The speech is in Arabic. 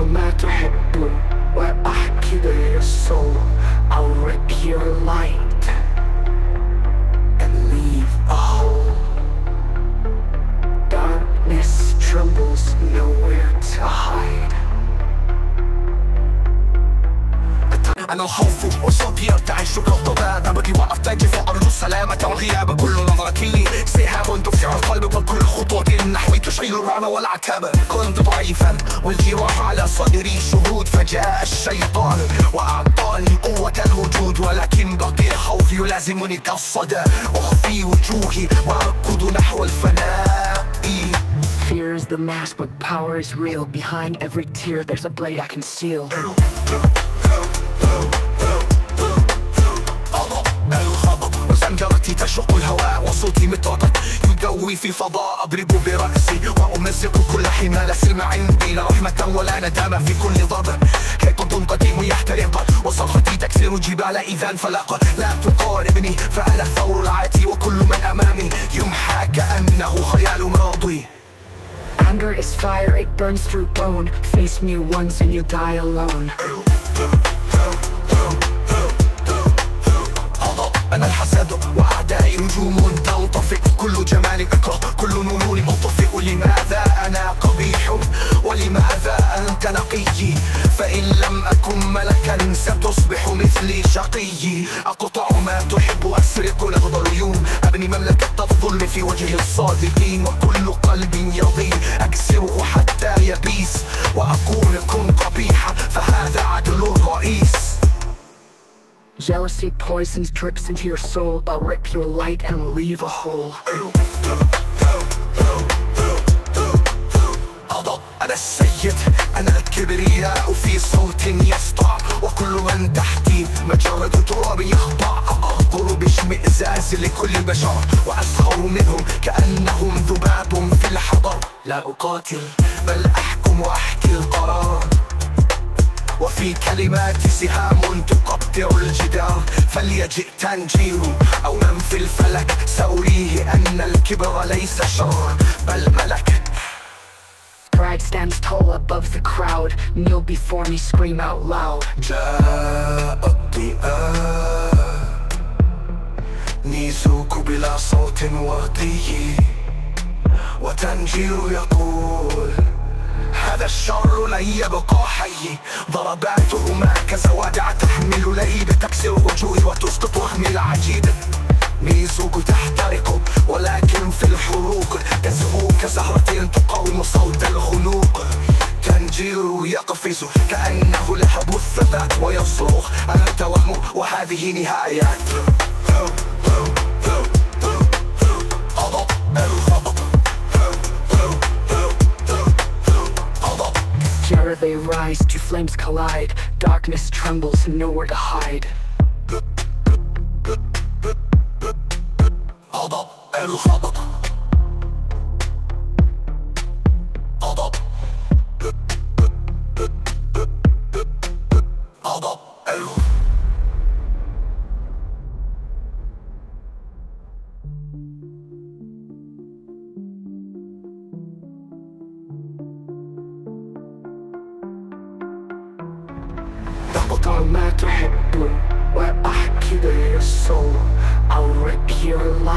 ما تحب وأحكي your soul. I'll rip your light and leave a hole Darkness trembles nowhere to hide. أنا الخوف قصادي يرتعش كالضباب أبكي وقف تاجي فوق أرجو السلامة والغياب كل نظرك لي الرعب والعتاب. كنت ضعيفا والجراح على صدري شهود فجاء الشيطان وأعطاني قوة الوجود ولكن بقي خوفي يلازمني كالصدى أخفي وجوهي وأركض نحو الفناء. Fear is the mask but power is real. Behind every tear there's a blade I conceal الغضب وزمجرتي تشق الهواء وصوتي متوتر يدوي في فضاء أضرب برأسي. وأمزق كل حمال سلم عندي لا رحمة ولا ندامة في كل ضرب كيف قديم يحترق وصرختي تكسر الجبال إذا انفلق. لا تقاربني فأنا الثور العاتي وكل من أمامي. يمحى كأنه خيال ماضي Anger is fire, it burns through bone. Face me once and you die alone. أنا الحسد وأعدائي نجوم تنطفئ كل جمال. فإن لم أكن ملكا ستصبح مثلي شقي. أقطع ما تحب أسرق نبض العيون. أبني مملكة الظلم في وجه الصادقين. وكل قلب يضيء أكسره حتى يبيس. وأقول كن قبيحة فهذا عدل الرئيس Jealousy poisons drips into your soul. I'll rip your light and leave a hole. أنا السيد. أنا الكبرياء في صوت يسطع وكل من تحتي مجرد تراب يخضع أغدر باشمئزاز لكل البشر وأسخر منهم كأنهم ذباب في الحضر. لا أقاتل بل أحكم وأحكي القرار. وفي كلماتي سهام تقطع الجدار. فليجئ تنجير أو من في الفلك سأريه أن الكبر ليس شر بل ملك Pride stands tall above the crowd Kneel before me, scream out loud جاء الضياء نيزوك بلا صوت وردي وتنجير يقول هذا الشر لن يبقى حي ضرباتهما كزوادع تحمل لهيب تكسر وجوهي وتسقط وهمي العجيب ميزوك تحترق ولكن في الحروق تزهو كزهرة تقاوم صوت الخنوق تنجير يقفز كأنه لهب الثبات ويصرخ. أنا التوهم وهذه نهايات غضب الغضب غضب Here they rise, two flames collide. Darkness trembles, nowhere to hide. غضب الغضب Hold on, matter, hit blue. Where I kill your soul, I'll rip your life.